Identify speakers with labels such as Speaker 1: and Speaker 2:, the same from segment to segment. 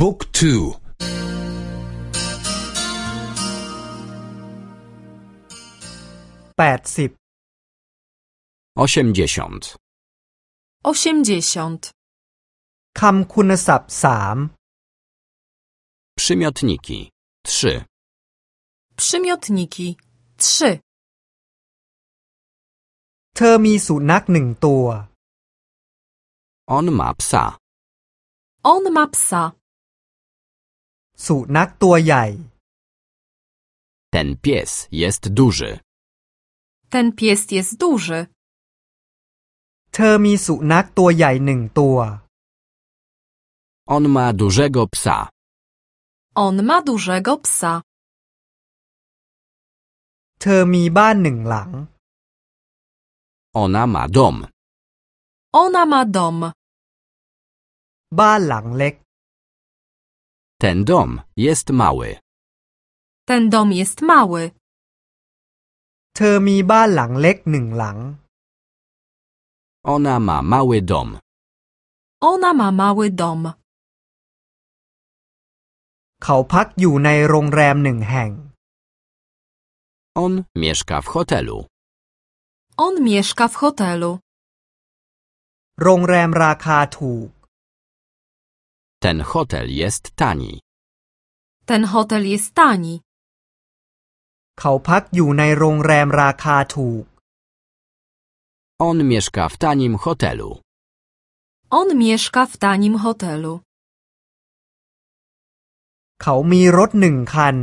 Speaker 1: บุ๊กทู
Speaker 2: แปดสิบ
Speaker 3: osiemdziesiąt,
Speaker 4: osiemdziesiąt,
Speaker 2: คำคุณศัพท์สาม
Speaker 3: przymiotniki, trzy,
Speaker 4: przymiotniki, trzy.
Speaker 2: เธอมีสุนัขหนึ่งตัว
Speaker 3: on ma psa,
Speaker 4: On ma psa.
Speaker 2: สุนัขตัวใหญ่
Speaker 3: ten pies jest duży,
Speaker 4: Ten pies jest duży.
Speaker 2: เธอมีสุนัขตัวใหญ่หนึ่งตัว
Speaker 3: on ma dużego psa,
Speaker 4: On ma dużego psa.
Speaker 2: เธอมีบ้านหนึ่งหลัง
Speaker 3: ona ma dom,
Speaker 4: Ona ma dom.
Speaker 2: บ้านหลังเล็ก
Speaker 3: ten dom jest mały,
Speaker 4: Ten dom jest mały.
Speaker 2: เธอมีบ้านหลังเล็กหนึ่งหลัง
Speaker 3: ona ma mały dom,
Speaker 4: Ona ma mały dom.
Speaker 2: เขาพักอยู่ในโรงแรมหนึ่งแห่ง
Speaker 3: on mieszka w hotelu,
Speaker 4: On mieszka w hotelu.
Speaker 2: โรงแรมราคาถูก
Speaker 3: ten hotel jest tani,
Speaker 4: Ten hotel jest tani.
Speaker 2: เขาพักอยู่ในโรงแรมราคาถูก
Speaker 3: on mieszka w tanim hotelu,
Speaker 4: On mieszka w tanim hotelu.
Speaker 2: เขามีรถหนึ่งคัน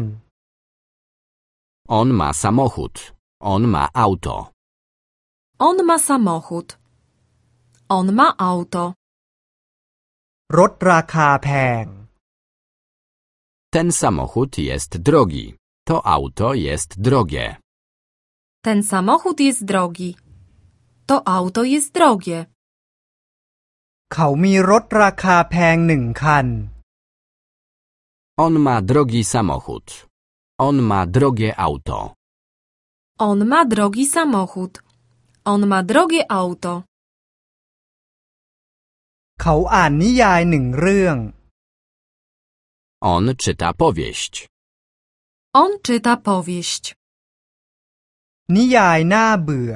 Speaker 3: on ma samochód, on ma auto,
Speaker 4: On ma samochód. On ma auto.
Speaker 2: รถราคาแพง
Speaker 3: ten samochód jest drogi, to auto jest drogie.
Speaker 4: Ten samochód jest drogi. To auto jest drogie.
Speaker 2: เขามีรถราคาแพงหนึ่งคัน
Speaker 3: On ma drogi samochód. On ma drogie auto.
Speaker 4: On ma drogi samochód. On ma drogie auto.
Speaker 2: เขาอ่านนิยายหนึ่งเรื่อง
Speaker 3: On czyta powieść.
Speaker 4: On czyta powieść.
Speaker 2: นิยายน่าเบื่อ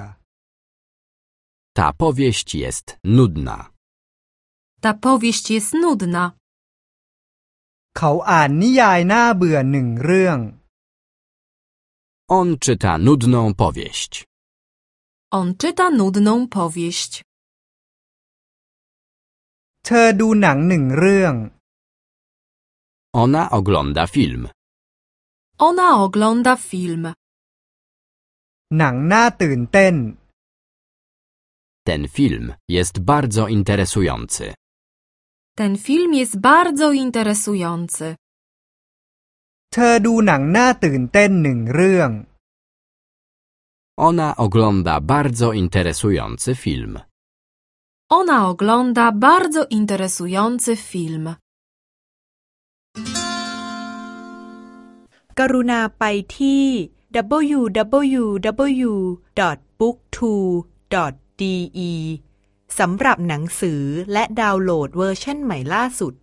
Speaker 3: Ta powieść jest nudna.
Speaker 4: Ta powieść jest nudna.
Speaker 2: เขาอ่านนิยายน่าเบื่อหนึ่งเรื่อง
Speaker 3: On czyta nudną powieść.
Speaker 4: On czyta nudną powieść.
Speaker 2: เธอดูหนังหนึ่งเรื่อง
Speaker 3: Ona ogląda film.
Speaker 4: Ona ogląda film.
Speaker 2: หนังน่าตื่นเต้น
Speaker 3: Ten film jest bardzo interesujący.
Speaker 4: Ten film jest bardzo interesujący.
Speaker 2: เธอดูหนังน่าตื่นเต้นหนึ่งเรื่อง
Speaker 3: Ona ogląda bardzo interesujący film.
Speaker 4: Ona ogląda bardzo interesujący film.
Speaker 5: กรุณาไปที่ www.booktwo.de สำหรับหนังสือและดาวน์โหลดเวอร์ชันใหม่ล่าสุด